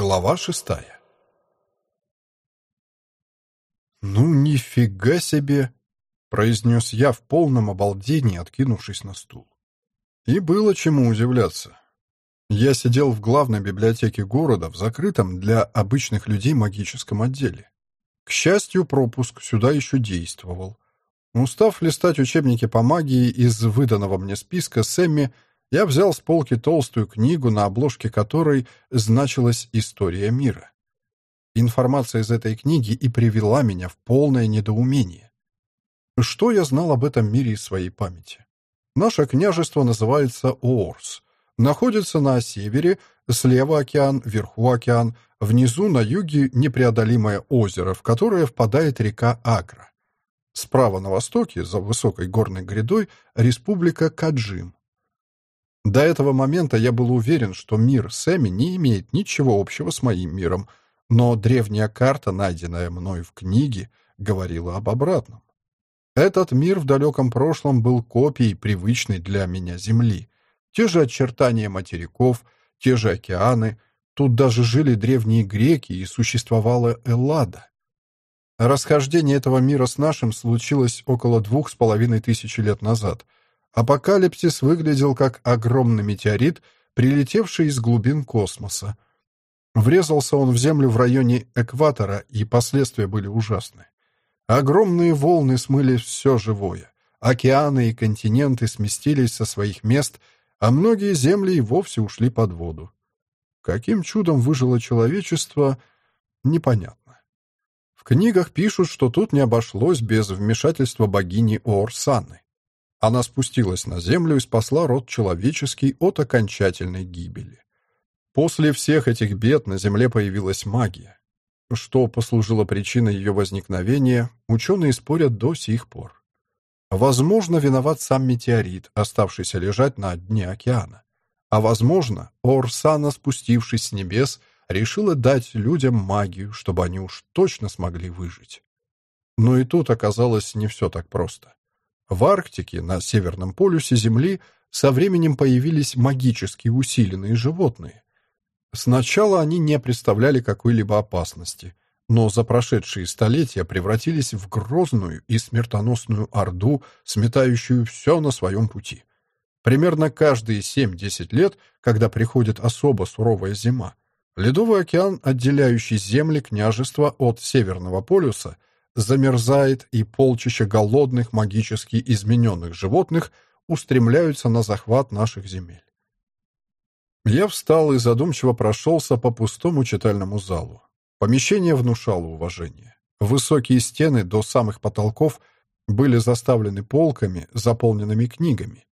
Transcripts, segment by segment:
Глава шестая «Ну, нифига себе!» — произнес я в полном обалдении, откинувшись на стул. И было чему удивляться. Я сидел в главной библиотеке города в закрытом для обычных людей магическом отделе. К счастью, пропуск сюда еще действовал. Устав листать учебники по магии из выданного мне списка Сэмми, я взял с полки толстую книгу, на обложке которой значилась «История мира». Информация из этой книги и привела меня в полное недоумение. Что я знал об этом мире из своей памяти? Наше княжество называется Оорс. Находится на севере, слева океан, вверху океан, внизу на юге непреодолимое озеро, в которое впадает река Агра. Справа на востоке, за высокой горной грядой, республика Каджим. До этого момента я был уверен, что мир Сэми не имеет ничего общего с моим миром, но древняя карта, найденная мной в книге, говорила об обратном. Этот мир в далеком прошлом был копией привычной для меня Земли. Те же очертания материков, те же океаны, тут даже жили древние греки и существовала Эллада. Расхождение этого мира с нашим случилось около двух с половиной тысячи лет назад — Апокалипсис выглядел как огромный метеорит, прилетевший из глубин космоса. Врезался он в Землю в районе экватора, и последствия были ужасны. Огромные волны смыли все живое. Океаны и континенты сместились со своих мест, а многие земли и вовсе ушли под воду. Каким чудом выжило человечество, непонятно. В книгах пишут, что тут не обошлось без вмешательства богини Оорсаны. Она спустилась на землю и спасла род человеческий от окончательной гибели. После всех этих бед на Земле появилась магия. Что послужило причиной ее возникновения, ученые спорят до сих пор. Возможно, виноват сам метеорит, оставшийся лежать на дне океана. А возможно, Орсана, спустившись с небес, решила дать людям магию, чтобы они уж точно смогли выжить. Но и тут оказалось не все так просто. В Арктике, на Северном полюсе Земли, со временем появились магически усиленные животные. Сначала они не представляли какой-либо опасности, но за прошедшие столетия превратились в грозную и смертоносную орду, сметающую все на своем пути. Примерно каждые 7-10 лет, когда приходит особо суровая зима, Ледовый океан, отделяющий земли княжества от Северного полюса, замерзает, и полчища голодных, магически измененных животных устремляются на захват наших земель. Я встал и задумчиво прошелся по пустому читальному залу. Помещение внушало уважение. Высокие стены до самых потолков были заставлены полками, заполненными книгами.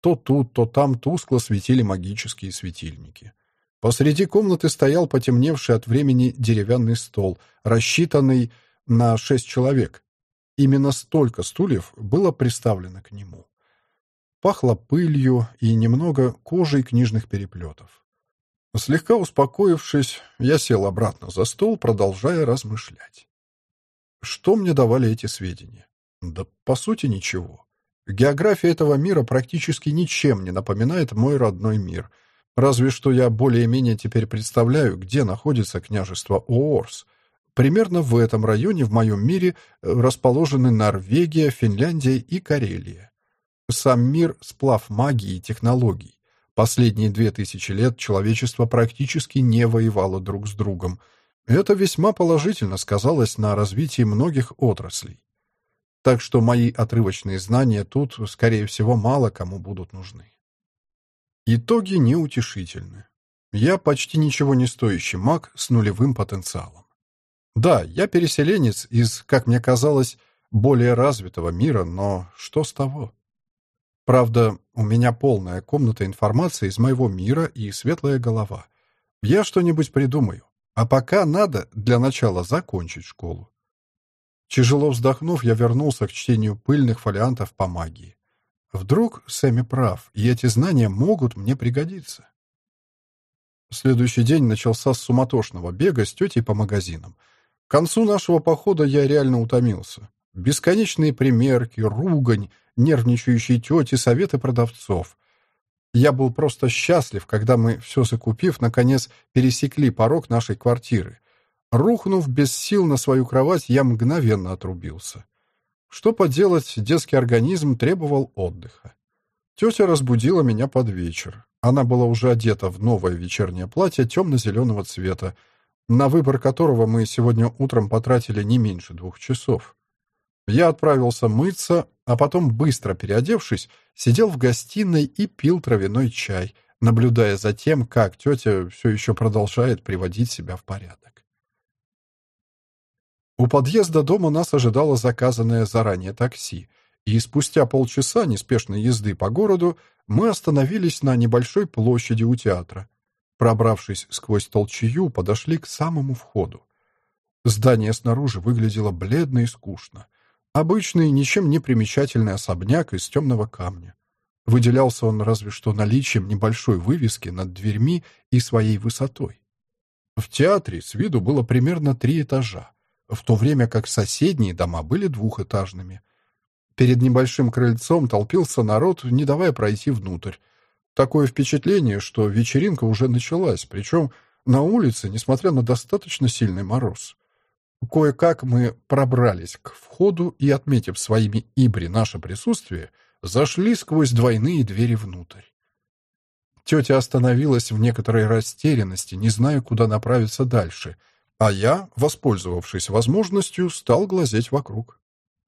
То тут, то там тускло светили магические светильники. Посреди комнаты стоял потемневший от времени деревянный стол, рассчитанный на шесть человек. Именно столько стульев было приставлено к нему. Пахло пылью и немного кожей книжных переплетов. Слегка успокоившись, я сел обратно за стол, продолжая размышлять. Что мне давали эти сведения? Да, по сути, ничего. География этого мира практически ничем не напоминает мой родной мир, разве что я более-менее теперь представляю, где находится княжество Оорс, Примерно в этом районе в моем мире э, расположены Норвегия, Финляндия и Карелия. Сам мир — сплав магии и технологий. Последние две тысячи лет человечество практически не воевало друг с другом. Это весьма положительно сказалось на развитии многих отраслей. Так что мои отрывочные знания тут, скорее всего, мало кому будут нужны. Итоги неутешительны. Я почти ничего не стоящий маг с нулевым потенциалом. Да, я переселенец из, как мне казалось, более развитого мира, но что с того? Правда, у меня полная комната информации из моего мира и светлая голова. Я что-нибудь придумаю. А пока надо для начала закончить школу. Тяжело вздохнув, я вернулся к чтению пыльных фолиантов по магии. Вдруг Сэмми прав, и эти знания могут мне пригодиться. Следующий день начался с суматошного бега с тетей по магазинам — концу нашего похода я реально утомился. Бесконечные примерки, ругань, нервничающие тети, советы продавцов. Я был просто счастлив, когда мы, все закупив, наконец пересекли порог нашей квартиры. Рухнув без сил на свою кровать, я мгновенно отрубился. Что поделать, детский организм требовал отдыха. Тетя разбудила меня под вечер. Она была уже одета в новое вечернее платье темно-зеленого цвета, на выбор которого мы сегодня утром потратили не меньше двух часов. Я отправился мыться, а потом, быстро переодевшись, сидел в гостиной и пил травяной чай, наблюдая за тем, как тетя все еще продолжает приводить себя в порядок. У подъезда дома нас ожидало заказанное заранее такси, и спустя полчаса неспешной езды по городу мы остановились на небольшой площади у театра. Пробравшись сквозь толчью, подошли к самому входу. Здание снаружи выглядело бледно и скучно. Обычный, ничем не примечательный особняк из темного камня. Выделялся он разве что наличием небольшой вывески над дверьми и своей высотой. В театре с виду было примерно три этажа, в то время как соседние дома были двухэтажными. Перед небольшим крыльцом толпился народ, не давая пройти внутрь. Такое впечатление, что вечеринка уже началась, причем на улице, несмотря на достаточно сильный мороз. Кое-как мы пробрались к входу и, отметив своими ибри наше присутствие, зашли сквозь двойные двери внутрь. Тетя остановилась в некоторой растерянности, не зная, куда направиться дальше, а я, воспользовавшись возможностью, стал глазеть вокруг.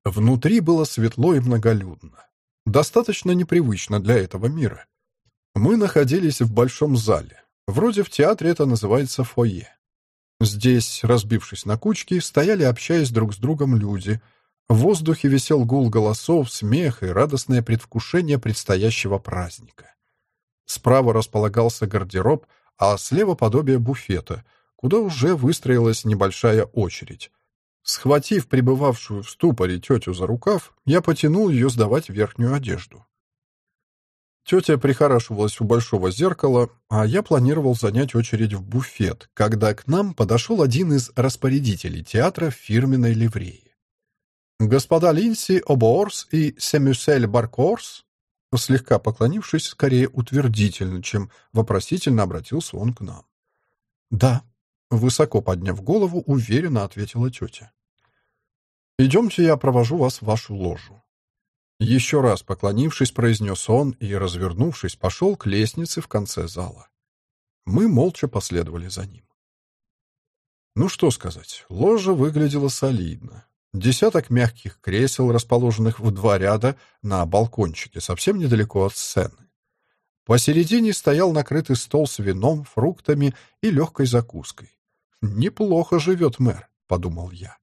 Внутри было светло и многолюдно. Достаточно непривычно для этого мира. Мы находились в большом зале. Вроде в театре это называется фойе. Здесь, разбившись на кучки, стояли, общаясь друг с другом люди. В воздухе висел гул голосов, смех и радостное предвкушение предстоящего праздника. Справа располагался гардероб, а слева подобие буфета, куда уже выстроилась небольшая очередь. Схватив пребывавшую в ступоре тетю за рукав, я потянул ее сдавать верхнюю одежду. Тетя прихорашивалась у большого зеркала, а я планировал занять очередь в буфет, когда к нам подошел один из распорядителей театра в фирменной ливреи. «Господа Линси Обоорс и Семюсель Баркорс?» Слегка поклонившись, скорее утвердительно, чем вопросительно обратился он к нам. «Да», — высоко подняв голову, уверенно ответила тетя. «Идемте, я провожу вас в вашу ложу». Еще раз поклонившись, произнес он и, развернувшись, пошел к лестнице в конце зала. Мы молча последовали за ним. Ну что сказать, ложа выглядела солидно. Десяток мягких кресел, расположенных в два ряда на балкончике, совсем недалеко от сцены. Посередине стоял накрытый стол с вином, фруктами и легкой закуской. «Неплохо живет мэр», — подумал я.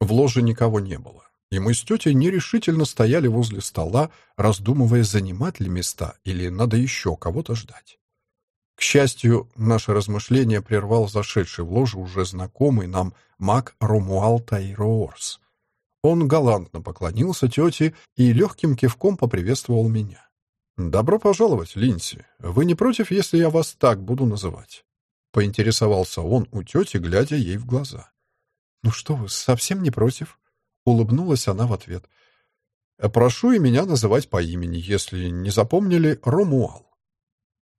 В ложе никого не было и мы с тетей нерешительно стояли возле стола, раздумывая, занимать ли места или надо еще кого-то ждать. К счастью, наше размышление прервал зашедший в ложу уже знакомый нам маг Ромуал Тайроорс. Он галантно поклонился тете и легким кивком поприветствовал меня. «Добро пожаловать, Линси. Вы не против, если я вас так буду называть?» Поинтересовался он у тети, глядя ей в глаза. «Ну что вы, совсем не против?» Улыбнулась она в ответ. «Прошу и меня называть по имени, если не запомнили, Ромуал».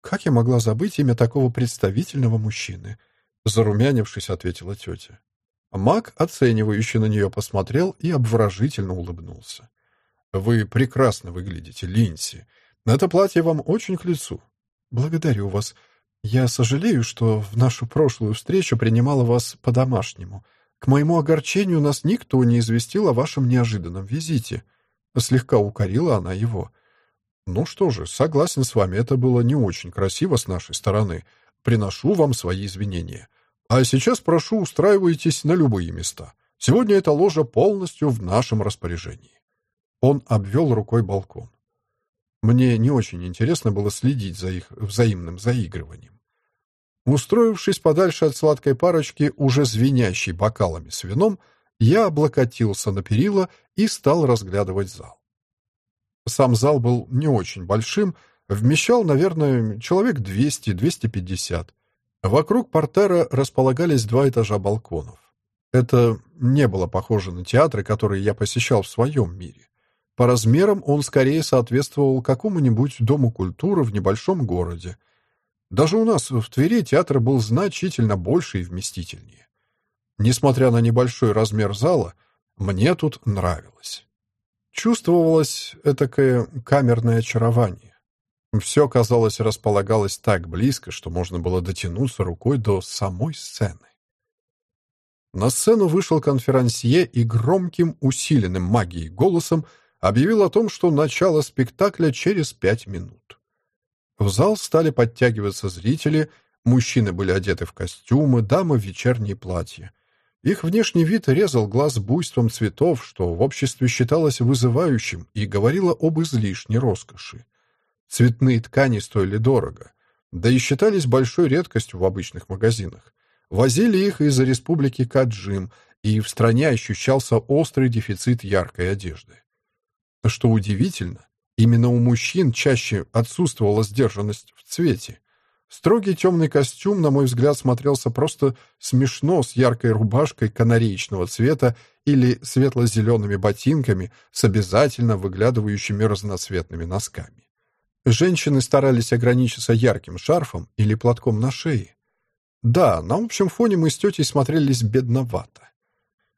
«Как я могла забыть имя такого представительного мужчины?» Зарумянившись, ответила тетя. Мак, оценивающе на нее посмотрел и обворожительно улыбнулся. «Вы прекрасно выглядите, Линси. Это платье вам очень к лицу». «Благодарю вас. Я сожалею, что в нашу прошлую встречу принимала вас по-домашнему. К моему огорчению нас никто не известил о вашем неожиданном визите. Слегка укорила она его. Ну что же, согласен с вами, это было не очень красиво с нашей стороны. Приношу вам свои извинения. А сейчас прошу, устраивайтесь на любые места. Сегодня эта ложа полностью в нашем распоряжении. Он обвел рукой балкон. Мне не очень интересно было следить за их взаимным заигрыванием. Устроившись подальше от сладкой парочки, уже звенящей бокалами с вином, я облокотился на перила и стал разглядывать зал. Сам зал был не очень большим, вмещал, наверное, человек 200-250. Вокруг портера располагались два этажа балконов. Это не было похоже на театры, которые я посещал в своем мире. По размерам он скорее соответствовал какому-нибудь дому культуры в небольшом городе. Даже у нас в Твери театр был значительно больше и вместительнее. Несмотря на небольшой размер зала, мне тут нравилось. Чувствовалось этакое камерное очарование. Все, казалось, располагалось так близко, что можно было дотянуться рукой до самой сцены. На сцену вышел конферансье и громким, усиленным магией голосом объявил о том, что начало спектакля через пять минут. В зал стали подтягиваться зрители, мужчины были одеты в костюмы, дамы в вечерние платья. Их внешний вид резал глаз буйством цветов, что в обществе считалось вызывающим и говорило об излишней роскоши. Цветные ткани стоили дорого, да и считались большой редкостью в обычных магазинах. Возили их из-за республики Каджим, и в стране ощущался острый дефицит яркой одежды. Что удивительно, именно у мужчин чаще отсутствовала сдержанность в цвете. Строгий темный костюм, на мой взгляд, смотрелся просто смешно с яркой рубашкой канареечного цвета или светло-зелеными ботинками с обязательно выглядывающими разноцветными носками. Женщины старались ограничиться ярким шарфом или платком на шее. Да, на общем фоне мы с тетей смотрелись бедновато.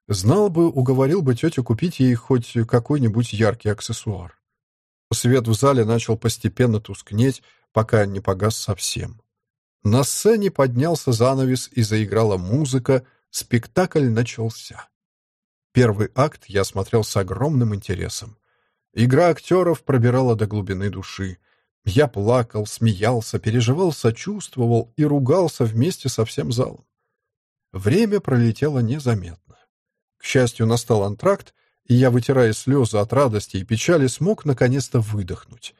Знал бы, уговорил бы тетю купить ей хоть какой-нибудь яркий аксессуар. Свет в зале начал постепенно тускнеть, пока не погас совсем. На сцене поднялся занавес и заиграла музыка, спектакль начался. Первый акт я смотрел с огромным интересом. Игра актеров пробирала до глубины души. Я плакал, смеялся, переживал, сочувствовал и ругался вместе со всем залом. Время пролетело незаметно. К счастью, настал антракт, и я, вытирая слезы от радости и печали, смог наконец-то выдохнуть.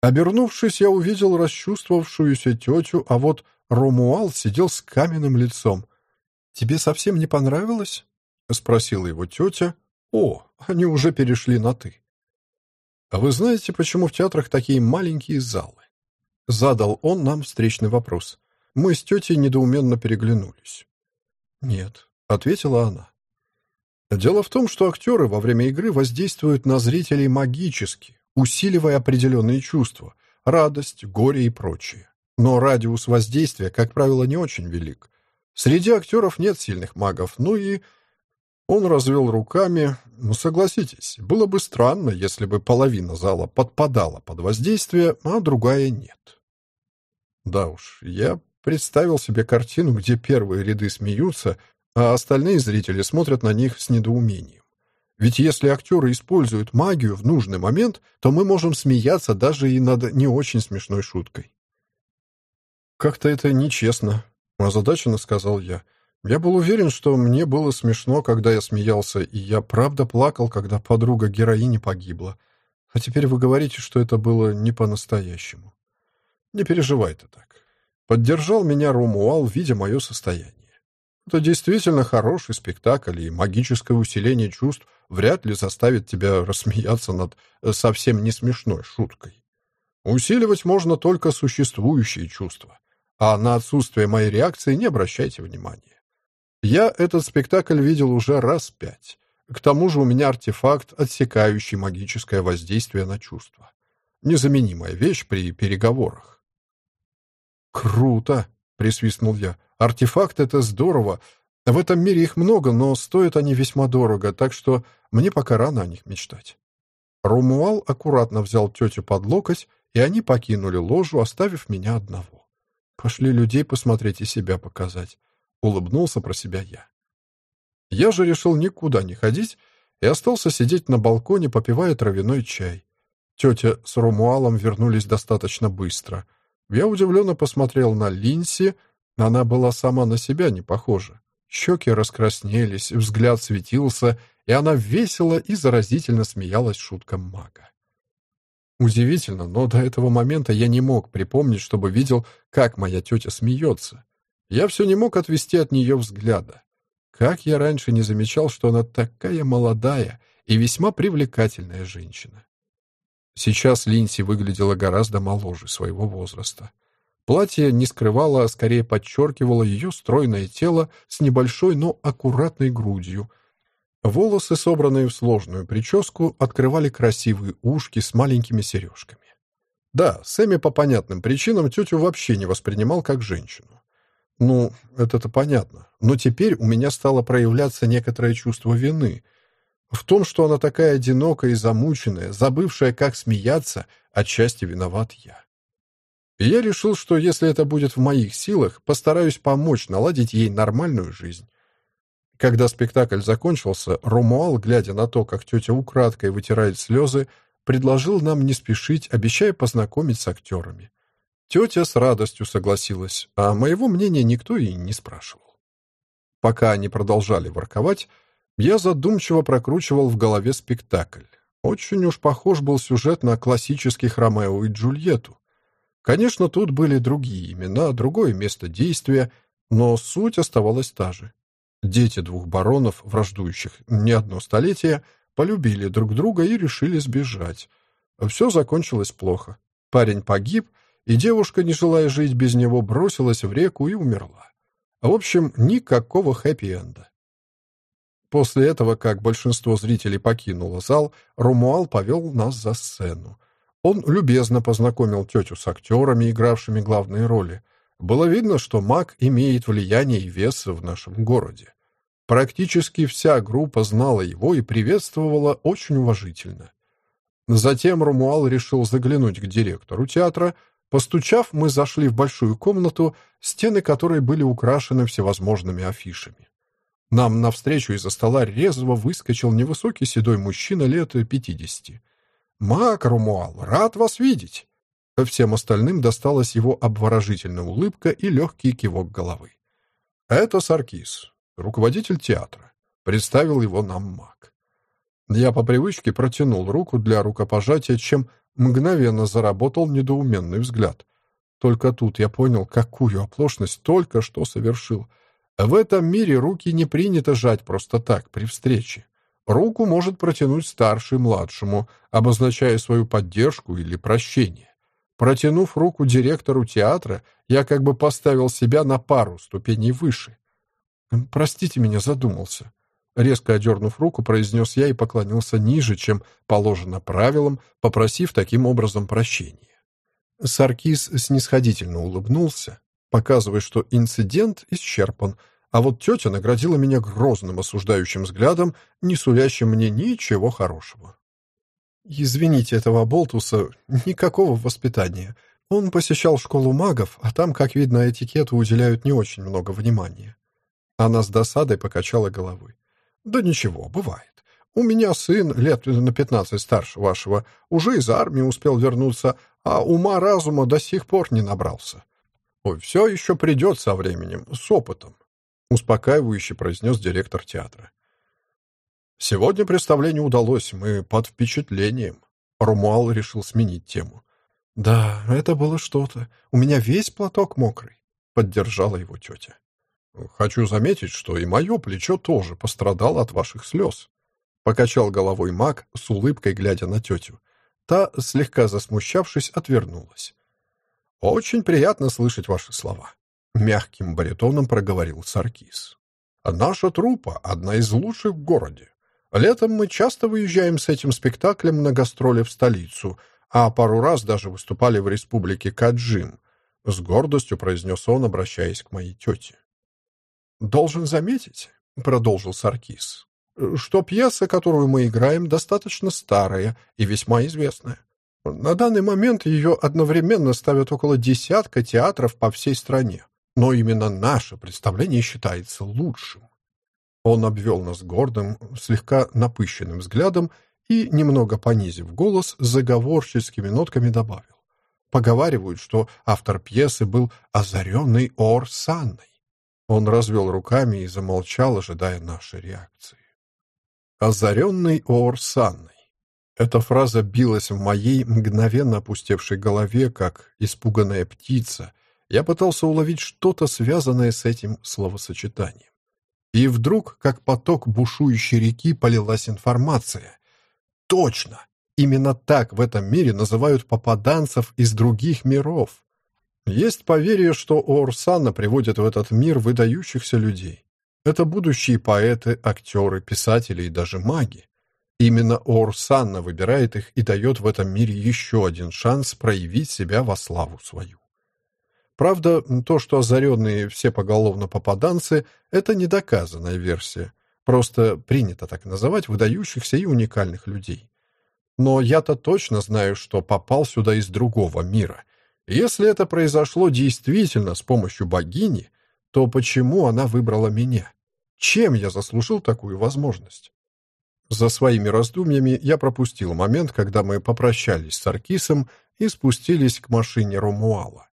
Обернувшись, я увидел расчувствовавшуюся тетю, а вот Ромуал сидел с каменным лицом. «Тебе совсем не понравилось?» — спросила его тетя. «О, они уже перешли на «ты». «А вы знаете, почему в театрах такие маленькие залы?» Задал он нам встречный вопрос. Мы с тетей недоуменно переглянулись. «Нет», — ответила она. «Дело в том, что актеры во время игры воздействуют на зрителей магически, усиливая определенные чувства — радость, горе и прочее. Но радиус воздействия, как правило, не очень велик. Среди актеров нет сильных магов, ну и он развел руками. Ну, согласитесь, было бы странно, если бы половина зала подпадала под воздействие, а другая нет. Да уж, я представил себе картину, где первые ряды смеются, а остальные зрители смотрят на них с недоумением. Ведь если актеры используют магию в нужный момент, то мы можем смеяться даже и над не очень смешной шуткой. «Как-то это нечестно», — озадаченно сказал я. Я был уверен, что мне было смешно, когда я смеялся, и я правда плакал, когда подруга героини погибла. А теперь вы говорите, что это было не по-настоящему. Не переживай ты так. Поддержал меня Ромуал, видя мое состояние. Это действительно хороший спектакль, и магическое усиление чувств вряд ли заставит тебя рассмеяться над э, совсем не смешной шуткой. Усиливать можно только существующие чувства, а на отсутствие моей реакции не обращайте внимания. Я этот спектакль видел уже раз пять. К тому же у меня артефакт, отсекающий магическое воздействие на чувства. Незаменимая вещь при переговорах. «Круто!» — присвистнул я. «Артефакт — это здорово. В этом мире их много, но стоят они весьма дорого, так что мне пока рано о них мечтать». Румуал аккуратно взял тетю под локоть, и они покинули ложу, оставив меня одного. Пошли людей посмотреть и себя показать. Улыбнулся про себя я. Я же решил никуда не ходить и остался сидеть на балконе, попивая травяной чай. Тетя с Ромуалом вернулись достаточно быстро. Я удивленно посмотрел на Линси, она была сама на себя не похожа. Щеки раскраснелись, взгляд светился, и она весело и заразительно смеялась шуткам мага. Удивительно, но до этого момента я не мог припомнить, чтобы видел, как моя тетя смеется. Я все не мог отвести от нее взгляда. Как я раньше не замечал, что она такая молодая и весьма привлекательная женщина. Сейчас Линси выглядела гораздо моложе своего возраста. Платье не скрывало, а скорее подчеркивало ее стройное тело с небольшой, но аккуратной грудью. Волосы, собранные в сложную прическу, открывали красивые ушки с маленькими сережками. Да, Сэмми по понятным причинам тетю вообще не воспринимал как женщину. Ну, это-то понятно. Но теперь у меня стало проявляться некоторое чувство вины. В том, что она такая одинокая и замученная, забывшая, как смеяться, отчасти виноват я. И я решил, что если это будет в моих силах, постараюсь помочь наладить ей нормальную жизнь. Когда спектакль закончился, Ромуал, глядя на то, как тетя украдкой вытирает слезы, предложил нам не спешить, обещая познакомить с актерами. Тетя с радостью согласилась, а моего мнения никто и не спрашивал. Пока они продолжали ворковать, я задумчиво прокручивал в голове спектакль. Очень уж похож был сюжет на классических Ромео и Джульетту. Конечно, тут были другие имена, другое место действия, но суть оставалась та же. Дети двух баронов, враждующих не одно столетие, полюбили друг друга и решили сбежать. Все закончилось плохо. Парень погиб, и девушка, не желая жить без него, бросилась в реку и умерла. В общем, никакого хэппи-энда. После этого, как большинство зрителей покинуло зал, Ромуал повел нас за сцену. Он любезно познакомил тетю с актерами, игравшими главные роли. Было видно, что маг имеет влияние и вес в нашем городе. Практически вся группа знала его и приветствовала очень уважительно. Затем Ромуал решил заглянуть к директору театра. Постучав, мы зашли в большую комнату, стены которой были украшены всевозможными афишами. Нам навстречу из-за стола резво выскочил невысокий седой мужчина лет пятидесяти. «Мак, Ромуал, рад вас видеть!» Всем остальным досталась его обворожительная улыбка и легкий кивок головы. «Это Саркис, руководитель театра», — представил его нам маг. Я по привычке протянул руку для рукопожатия, чем мгновенно заработал недоуменный взгляд. Только тут я понял, какую оплошность только что совершил. В этом мире руки не принято жать просто так, при встрече. Руку может протянуть старший младшему, обозначая свою поддержку или прощение. Протянув руку директору театра, я как бы поставил себя на пару ступеней выше. «Простите меня, задумался». Резко одернув руку, произнес я и поклонился ниже, чем положено правилам, попросив таким образом прощения. Саркис снисходительно улыбнулся, показывая, что инцидент исчерпан, а вот тетя наградила меня грозным осуждающим взглядом, не сулящим мне ничего хорошего. «Извините этого болтуса, никакого воспитания. Он посещал школу магов, а там, как видно, этикету уделяют не очень много внимания». Она с досадой покачала головой. «Да ничего, бывает. У меня сын, лет на пятнадцать старше вашего, уже из армии успел вернуться, а ума-разума до сих пор не набрался. Все еще придет со временем, с опытом. Успокаивающе произнес директор театра. Сегодня представление удалось, мы под впечатлением. Ромуал решил сменить тему. Да, это было что-то. У меня весь платок мокрый. Поддержала его тетя. Хочу заметить, что и мое плечо тоже пострадало от ваших слез. Покачал головой маг, с улыбкой глядя на тетю. Та, слегка засмущавшись, отвернулась. «Очень приятно слышать ваши слова. Мягким баритоном проговорил Саркис. «Наша труппа — одна из лучших в городе. Летом мы часто выезжаем с этим спектаклем на гастроли в столицу, а пару раз даже выступали в республике Каджим», — с гордостью произнес он, обращаясь к моей тете. «Должен заметить», — продолжил Саркис, «что пьеса, которую мы играем, достаточно старая и весьма известная. На данный момент ее одновременно ставят около десятка театров по всей стране. Но именно наше представление считается лучшим. Он обвел нас гордым, слегка напыщенным взглядом и, немного понизив голос, заговорческими нотками добавил. Поговаривают, что автор пьесы был озаренный Орсанной. Он развел руками и замолчал, ожидая нашей реакции. «Озаренный Орсанной». Эта фраза билась в моей мгновенно опустевшей голове, как испуганная птица, я пытался уловить что-то, связанное с этим словосочетанием. И вдруг, как поток бушующей реки, полилась информация. Точно! Именно так в этом мире называют попаданцев из других миров. Есть поверье, что Орсана приводит в этот мир выдающихся людей. Это будущие поэты, актеры, писатели и даже маги. Именно Орсанна выбирает их и дает в этом мире еще один шанс проявить себя во славу свою. Правда, то, что озаренные все поголовно попаданцы, это недоказанная версия. Просто принято так называть выдающихся и уникальных людей. Но я-то точно знаю, что попал сюда из другого мира. Если это произошло действительно с помощью богини, то почему она выбрала меня? Чем я заслужил такую возможность? За своими раздумьями я пропустил момент, когда мы попрощались с Аркисом и спустились к машине Ромуала.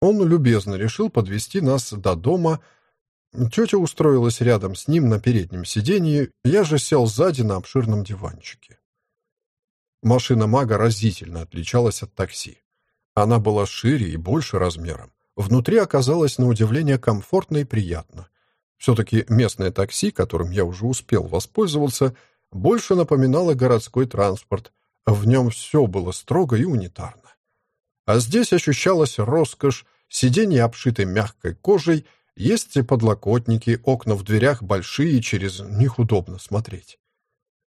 Он любезно решил подвести нас до дома. Тетя устроилась рядом с ним на переднем сиденье, я же сел сзади на обширном диванчике. Машина мага разительно отличалась от такси. Она была шире и больше размером. Внутри оказалось на удивление комфортно и приятно. Все-таки местное такси, которым я уже успел воспользоваться, больше напоминало городской транспорт. В нем все было строго и унитарно. А здесь ощущалась роскошь, сиденья обшиты мягкой кожей, есть и подлокотники, окна в дверях большие, через них удобно смотреть.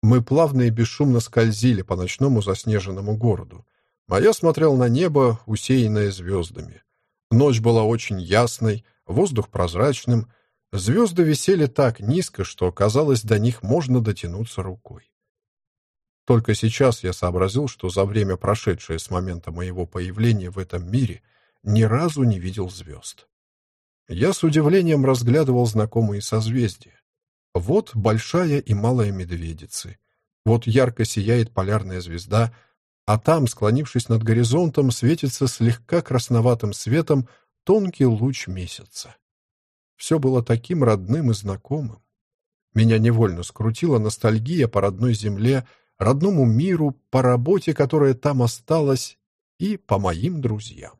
Мы плавно и бесшумно скользили по ночному заснеженному городу. А я смотрел на небо, усеянное звездами. Ночь была очень ясной, воздух прозрачным, звезды висели так низко, что, казалось, до них можно дотянуться рукой. Только сейчас я сообразил, что за время, прошедшее с момента моего появления в этом мире, ни разу не видел звезд. Я с удивлением разглядывал знакомые созвездия. Вот большая и малая медведицы. Вот ярко сияет полярная звезда, а там, склонившись над горизонтом, светится слегка красноватым светом тонкий луч месяца. Все было таким родным и знакомым. Меня невольно скрутила ностальгия по родной земле, родному миру, по работе, которая там осталась, и по моим друзьям.